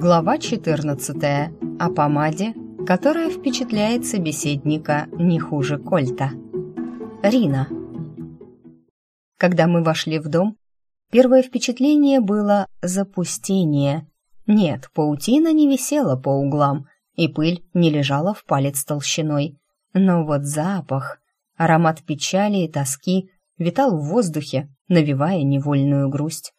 Глава 14. О помаде, которая впечатляет собеседника не хуже кольта. Рина. Когда мы вошли в дом, первое впечатление было запустение. Нет, паутина не висела по углам, и пыль не лежала в палец толщиной. Но вот запах, аромат печали и тоски витал в воздухе, навевая невольную грусть.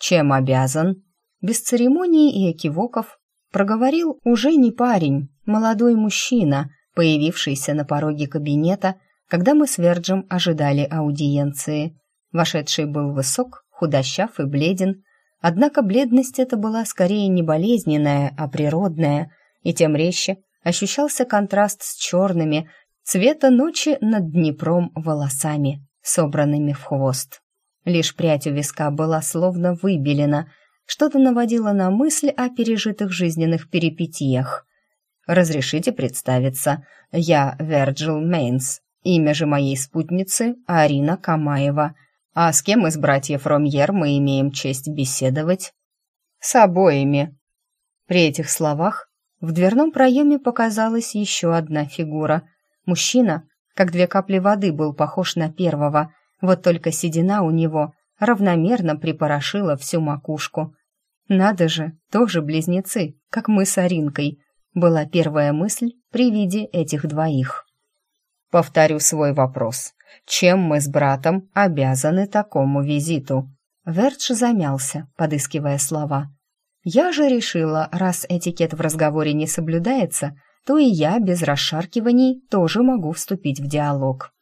«Чем обязан?» Без церемоний и экивоков проговорил уже не парень, молодой мужчина, появившийся на пороге кабинета, когда мы с Верджем ожидали аудиенции. Вошедший был высок, худощав и бледен, однако бледность эта была скорее не болезненная, а природная, и тем резче ощущался контраст с черными, цвета ночи над Днепром волосами, собранными в хвост. Лишь прядь у виска была словно выбелена, что-то наводило на мысль о пережитых жизненных перипетиях. «Разрешите представиться, я Верджил Мейнс, имя же моей спутницы Арина Камаева. А с кем из братьев Ромьер мы имеем честь беседовать?» «С обоими». При этих словах в дверном проеме показалась еще одна фигура. Мужчина, как две капли воды, был похож на первого — вот только седина у него равномерно припорошила всю макушку. «Надо же, тоже близнецы, как мы с Аринкой», была первая мысль при виде этих двоих. Повторю свой вопрос. Чем мы с братом обязаны такому визиту? Вердж замялся, подыскивая слова. Я же решила, раз этикет в разговоре не соблюдается, то и я без расшаркиваний тоже могу вступить в диалог.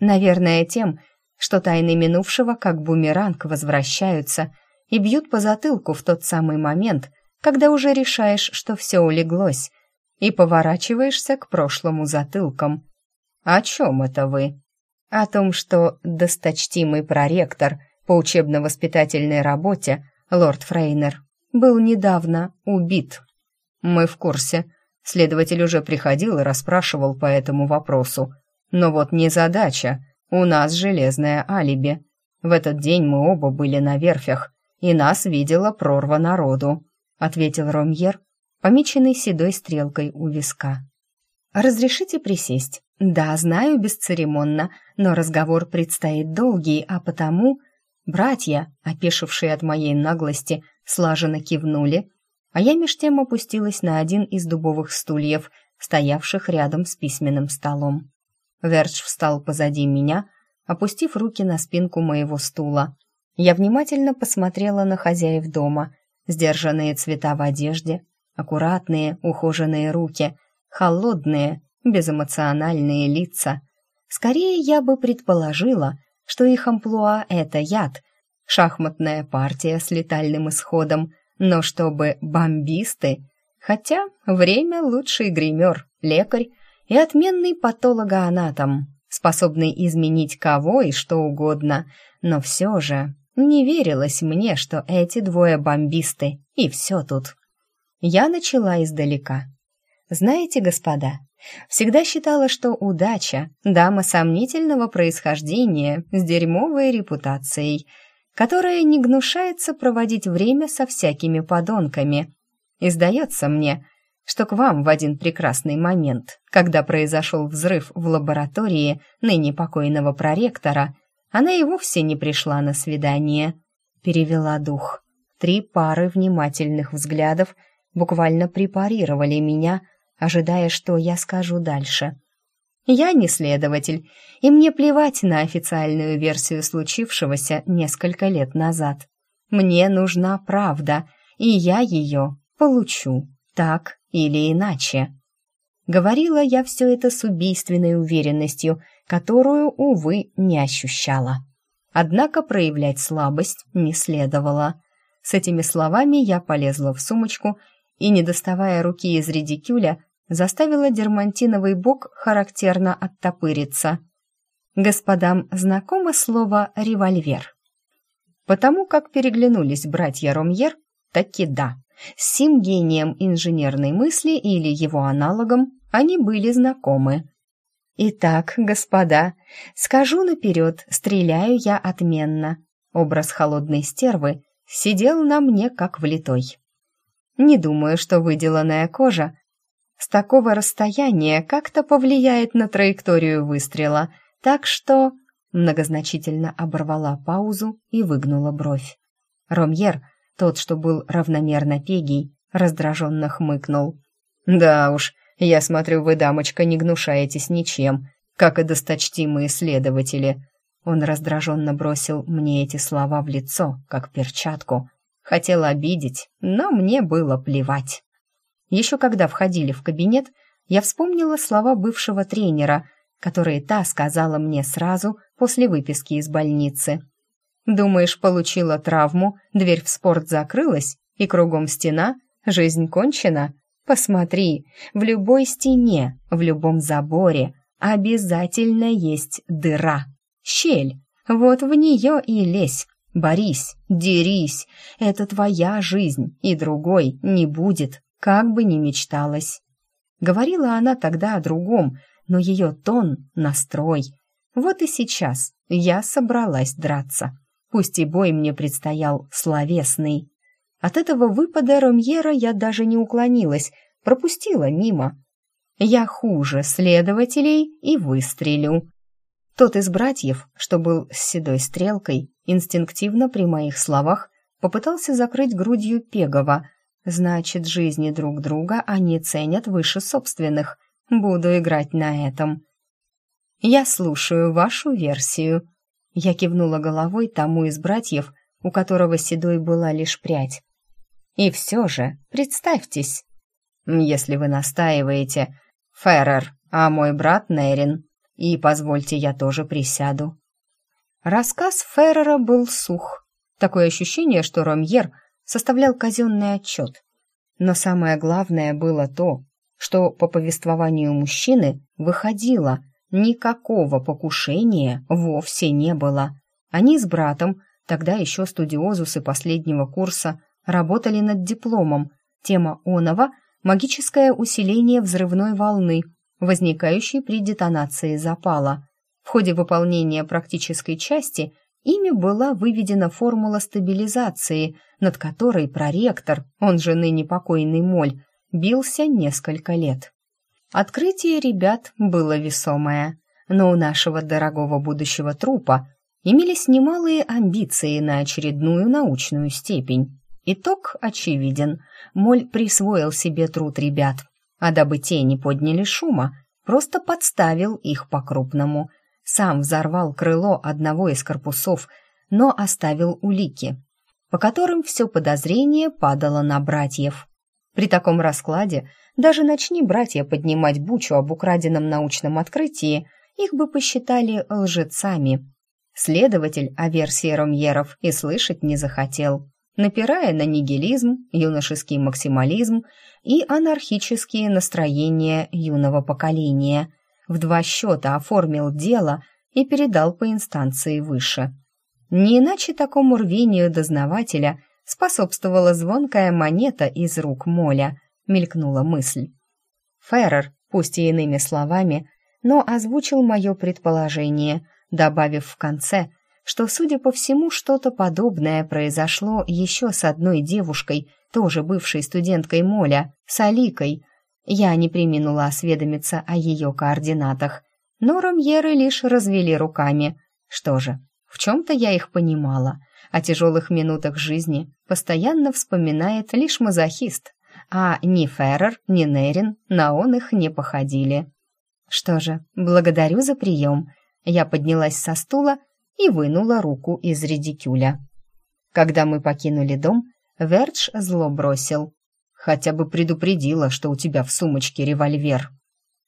Наверное, тем, что тайны минувшего как бумеранг возвращаются и бьют по затылку в тот самый момент, когда уже решаешь, что все улеглось, и поворачиваешься к прошлому затылком. О чем это вы? О том, что досточтимый проректор по учебно-воспитательной работе, лорд Фрейнер, был недавно убит. Мы в курсе. Следователь уже приходил и расспрашивал по этому вопросу. Но вот не задача — у нас железное алиби. В этот день мы оба были на верфях, и нас видела прорва народу», — ответил Ромьер, помеченный седой стрелкой у виска. «Разрешите присесть?» «Да, знаю, бесцеремонно, но разговор предстоит долгий, а потому...» Братья, опешившие от моей наглости, слаженно кивнули, а я меж тем опустилась на один из дубовых стульев, стоявших рядом с письменным столом. Вердж встал позади меня, опустив руки на спинку моего стула. Я внимательно посмотрела на хозяев дома. Сдержанные цвета в одежде, аккуратные, ухоженные руки, холодные, безэмоциональные лица. Скорее, я бы предположила, что их амплуа — это яд, шахматная партия с летальным исходом, но чтобы бомбисты... Хотя время лучший гример, лекарь, и отменный патологоанатом, способный изменить кого и что угодно, но все же не верилось мне, что эти двое бомбисты, и все тут. Я начала издалека. Знаете, господа, всегда считала, что удача — дама сомнительного происхождения с дерьмовой репутацией, которая не гнушается проводить время со всякими подонками. И сдается мне, что к вам в один прекрасный момент, когда произошел взрыв в лаборатории ныне покойного проректора, она и вовсе не пришла на свидание. Перевела дух. Три пары внимательных взглядов буквально препарировали меня, ожидая, что я скажу дальше. Я не следователь, и мне плевать на официальную версию случившегося несколько лет назад. Мне нужна правда, и я ее получу. Так или иначе. Говорила я все это с убийственной уверенностью, которую, увы, не ощущала. Однако проявлять слабость не следовало. С этими словами я полезла в сумочку и, не доставая руки из редикюля, заставила дермантиновый бок характерно оттопыриться. Господам знакомо слово «револьвер». Потому как переглянулись братья Ромьер, таки да. С сим гением инженерной мысли или его аналогом они были знакомы. «Итак, господа, скажу наперед, стреляю я отменно». Образ холодной стервы сидел на мне как влитой. Не думаю, что выделанная кожа с такого расстояния как-то повлияет на траекторию выстрела, так что...» Многозначительно оборвала паузу и выгнула бровь. Ромьер, тот, что был равномерно пегий, раздраженно хмыкнул. «Да уж, я смотрю, вы, дамочка, не гнушаетесь ничем, как и досточтимые следователи». Он раздраженно бросил мне эти слова в лицо, как перчатку. Хотел обидеть, но мне было плевать. Еще когда входили в кабинет, я вспомнила слова бывшего тренера, которые та сказала мне сразу после выписки из больницы. «Думаешь, получила травму, дверь в спорт закрылась, и кругом стена, жизнь кончена? Посмотри, в любой стене, в любом заборе обязательно есть дыра, щель. Вот в нее и лезь, борись, дерись. Это твоя жизнь, и другой не будет, как бы ни мечталось». Говорила она тогда о другом, но ее тон, настрой. Вот и сейчас я собралась драться. Пусть и бой мне предстоял словесный. От этого выпада Ромьера я даже не уклонилась, пропустила мимо. Я хуже следователей и выстрелю. Тот из братьев, что был с седой стрелкой, инстинктивно при моих словах попытался закрыть грудью Пегова. Значит, жизни друг друга они ценят выше собственных. Буду играть на этом. Я слушаю вашу версию. Я кивнула головой тому из братьев, у которого седой была лишь прядь. И все же, представьтесь, если вы настаиваете, Феррер, а мой брат Нерин, и позвольте я тоже присяду. Рассказ Феррера был сух. Такое ощущение, что Ромьер составлял казенный отчет. Но самое главное было то, что по повествованию мужчины выходило, никакого покушения вовсе не было. Они с братом, тогда еще студиозусы последнего курса, работали над дипломом. Тема оного – магическое усиление взрывной волны, возникающей при детонации запала. В ходе выполнения практической части ими была выведена формула стабилизации, над которой проректор, он же ныне покойный Моль, бился несколько лет. Открытие ребят было весомое, но у нашего дорогого будущего трупа имелись немалые амбиции на очередную научную степень. Итог очевиден. Моль присвоил себе труд ребят, а дабы те не подняли шума, просто подставил их по-крупному. Сам взорвал крыло одного из корпусов, но оставил улики, по которым все подозрение падало на братьев. При таком раскладе даже начни братья поднимать бучу об украденном научном открытии, их бы посчитали лжецами. Следователь о версии Ромьеров и слышать не захотел, напирая на нигилизм, юношеский максимализм и анархические настроения юного поколения. В два счета оформил дело и передал по инстанции выше. Не иначе такому рвению дознавателя – способствовала звонкая монета из рук Моля, мелькнула мысль. Феррер, пусть и иными словами, но озвучил мое предположение, добавив в конце, что, судя по всему, что-то подобное произошло еще с одной девушкой, тоже бывшей студенткой Моля, с Аликой. Я не приминула осведомиться о ее координатах, но ромьеры лишь развели руками. Что же, в чем-то я их понимала — о тяжелых минутах жизни постоянно вспоминает лишь мазохист, а ни Феррер, ни Нерин на он их не походили. Что же, благодарю за прием. Я поднялась со стула и вынула руку из редикюля. Когда мы покинули дом, Вердж зло бросил. «Хотя бы предупредила, что у тебя в сумочке револьвер».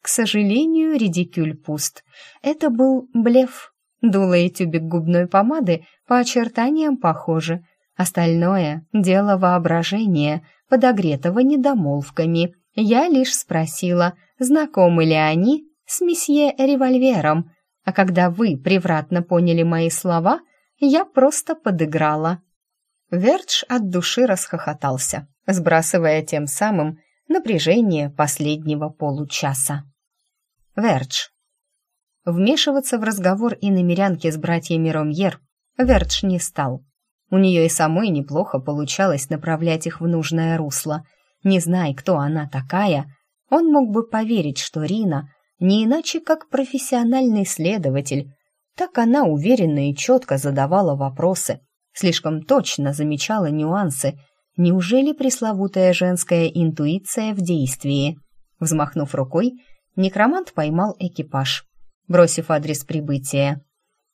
К сожалению, редикюль пуст. Это был блеф. Дуло и тюбик губной помады по очертаниям похожи. Остальное — дело воображения, подогретого недомолвками. Я лишь спросила, знакомы ли они с месье револьвером, а когда вы превратно поняли мои слова, я просто подыграла. Вердж от души расхохотался, сбрасывая тем самым напряжение последнего получаса. Вердж. Вмешиваться в разговор и намерянки с братьями Ромьер Вертш не стал. У нее и самой неплохо получалось направлять их в нужное русло. Не зная, кто она такая, он мог бы поверить, что Рина не иначе как профессиональный следователь. Так она уверенно и четко задавала вопросы, слишком точно замечала нюансы. Неужели пресловутая женская интуиция в действии? Взмахнув рукой, некромант поймал экипаж, бросив адрес прибытия.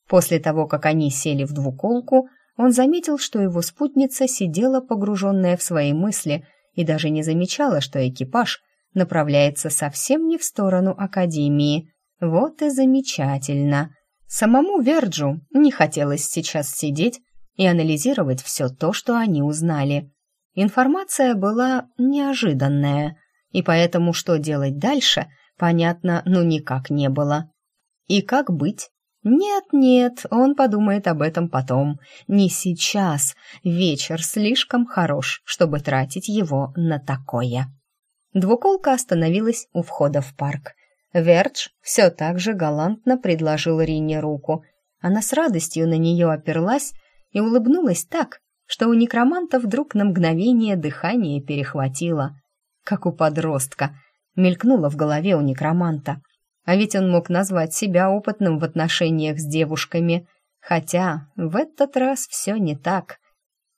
После того, как они сели в двуколку, он заметил, что его спутница сидела погруженная в свои мысли и даже не замечала, что экипаж направляется совсем не в сторону Академии. Вот и замечательно. Самому Верджу не хотелось сейчас сидеть и анализировать все то, что они узнали. Информация была неожиданная, и поэтому что делать дальше, понятно, ну никак не было. И как быть? Нет-нет, он подумает об этом потом. Не сейчас. Вечер слишком хорош, чтобы тратить его на такое. Двуколка остановилась у входа в парк. Вердж все так же галантно предложил Рине руку. Она с радостью на нее оперлась и улыбнулась так, что у некроманта вдруг на мгновение дыхание перехватило. Как у подростка. Мелькнуло в голове у некроманта. А ведь он мог назвать себя опытным в отношениях с девушками. Хотя в этот раз все не так.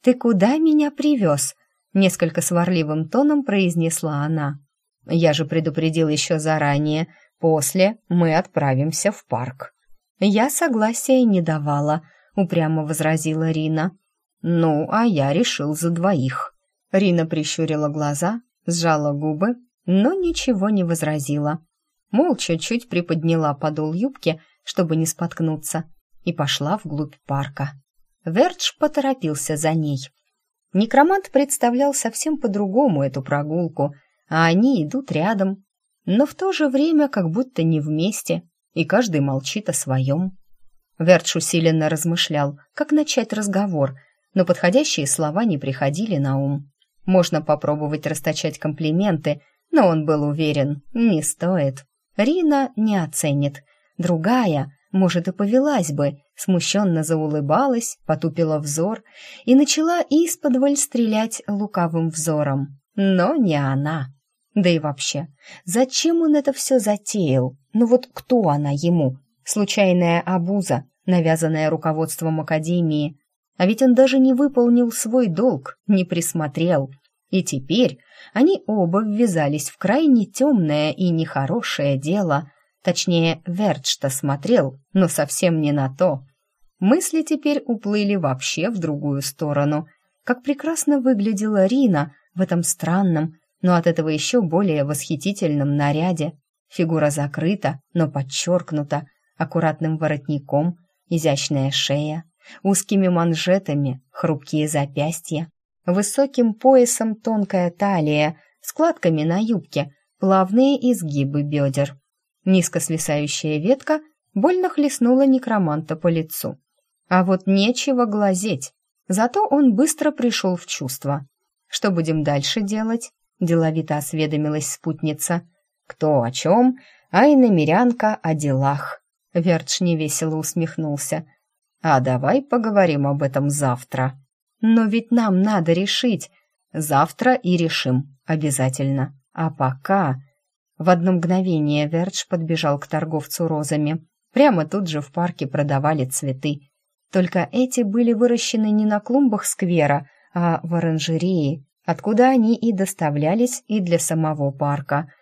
«Ты куда меня привез?» Несколько сварливым тоном произнесла она. «Я же предупредил еще заранее. После мы отправимся в парк». «Я согласия не давала», — упрямо возразила Рина. «Ну, а я решил за двоих». Рина прищурила глаза, сжала губы, но ничего не возразила молча чуть приподняла подол юбки, чтобы не споткнуться, и пошла вглубь парка. Вердж поторопился за ней. Некромант представлял совсем по-другому эту прогулку, а они идут рядом, но в то же время как будто не вместе, и каждый молчит о своем. Вердж усиленно размышлял, как начать разговор, но подходящие слова не приходили на ум. Можно попробовать расточать комплименты, но он был уверен, не стоит. Рина не оценит. Другая, может, и повелась бы, смущенно заулыбалась, потупила взор и начала исподволь стрелять лукавым взором. Но не она. Да и вообще, зачем он это все затеял? Ну вот кто она ему? Случайная обуза, навязанная руководством Академии. А ведь он даже не выполнил свой долг, не присмотрел. И теперь они оба ввязались в крайне темное и нехорошее дело. Точнее, Вердж-то смотрел, но совсем не на то. Мысли теперь уплыли вообще в другую сторону. Как прекрасно выглядела Рина в этом странном, но от этого еще более восхитительном наряде. Фигура закрыта, но подчеркнута, аккуратным воротником, изящная шея, узкими манжетами, хрупкие запястья, высоким поясом тонкая талия, складками на юбке, плавные изгибы бедер. Низко свисающая ветка больно хлестнула некроманта по лицу. А вот нечего глазеть, зато он быстро пришел в чувство. «Что будем дальше делать?» — деловито осведомилась спутница. «Кто о чем, а и намерянка о делах». Вертш невесело усмехнулся. «А давай поговорим об этом завтра». Но ведь нам надо решить. Завтра и решим. Обязательно. А пока... В одно мгновение Вердж подбежал к торговцу розами. Прямо тут же в парке продавали цветы. Только эти были выращены не на клумбах сквера, а в оранжерее, откуда они и доставлялись и для самого парка.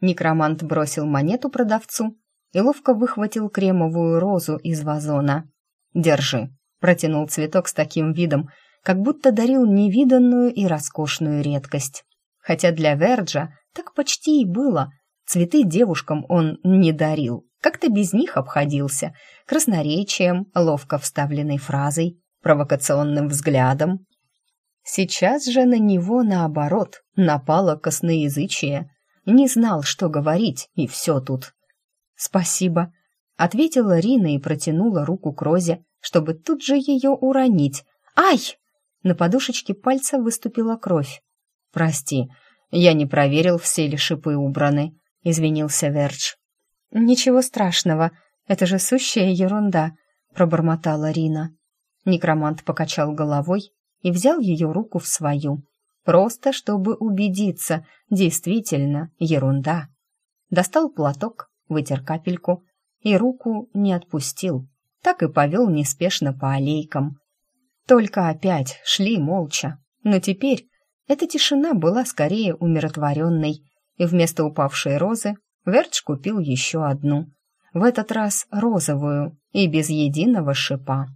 Некромант бросил монету продавцу и ловко выхватил кремовую розу из вазона. «Держи», — протянул цветок с таким видом, как будто дарил невиданную и роскошную редкость. Хотя для Верджа так почти и было. Цветы девушкам он не дарил, как-то без них обходился, красноречием, ловко вставленной фразой, провокационным взглядом. Сейчас же на него, наоборот, напало косноязычие. Не знал, что говорить, и все тут. «Спасибо», — ответила Рина и протянула руку к Розе, чтобы тут же ее уронить. «Ай!» На подушечке пальца выступила кровь. «Прости, я не проверил, все ли шипы убраны», — извинился Вердж. «Ничего страшного, это же сущая ерунда», — пробормотала Рина. Некромант покачал головой и взял ее руку в свою. просто чтобы убедиться, действительно ерунда. Достал платок, вытер капельку и руку не отпустил, так и повел неспешно по аллейкам. Только опять шли молча, но теперь эта тишина была скорее умиротворенной, и вместо упавшей розы Вертч купил еще одну, в этот раз розовую и без единого шипа.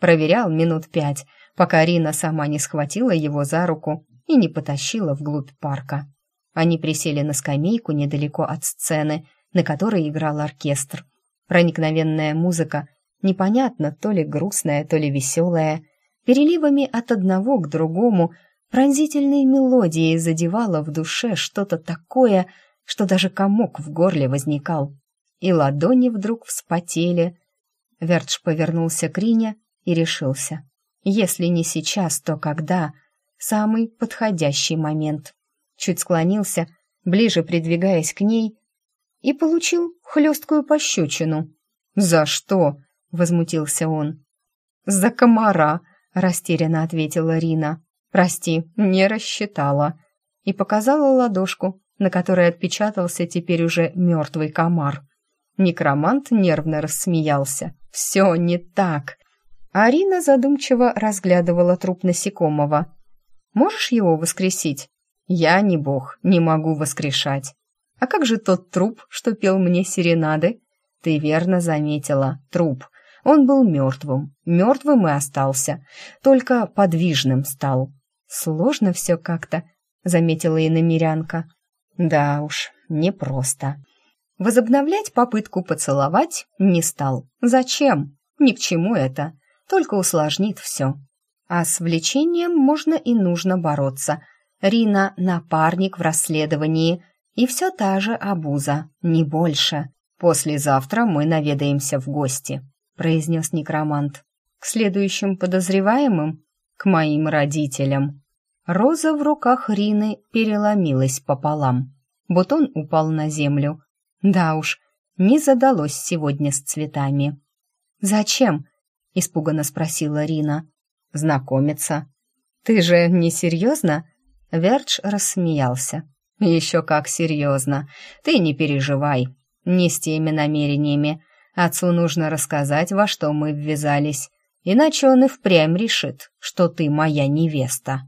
Проверял минут пять, пока Рина сама не схватила его за руку и не потащила вглубь парка. Они присели на скамейку недалеко от сцены, на которой играл оркестр. Проникновенная музыка, непонятно, то ли грустная, то ли веселая, переливами от одного к другому, пронзительной мелодией задевала в душе что-то такое, что даже комок в горле возникал. И ладони вдруг вспотели. Вертш повернулся к Рине и решился. Если не сейчас, то когда? Самый подходящий момент. Чуть склонился, ближе придвигаясь к ней, и получил хлесткую пощечину. «За что?» — возмутился он. «За комара», — растерянно ответила Рина. «Прости, не рассчитала». И показала ладошку, на которой отпечатался теперь уже мертвый комар. Некромант нервно рассмеялся. «Все не так. Арина задумчиво разглядывала труп насекомого. «Можешь его воскресить?» «Я не бог, не могу воскрешать». «А как же тот труп, что пел мне серенады?» «Ты верно заметила, труп. Он был мертвым, мертвым и остался, только подвижным стал». «Сложно все как-то», — заметила и намерянка. «Да уж, непросто». Возобновлять попытку поцеловать не стал. Зачем? Ни к чему это только усложнит все. А с влечением можно и нужно бороться. Рина — напарник в расследовании, и все та же обуза, не больше. «Послезавтра мы наведаемся в гости», — произнес некромант. «К следующим подозреваемым? К моим родителям». Роза в руках Рины переломилась пополам. Бутон упал на землю. Да уж, не задалось сегодня с цветами. «Зачем?» испуганно спросила Рина. Знакомиться. Ты же не серьезно? Вердж рассмеялся. Еще как серьезно. Ты не переживай. Не с теми намерениями. Отцу нужно рассказать, во что мы ввязались. Иначе он и впрямь решит, что ты моя невеста.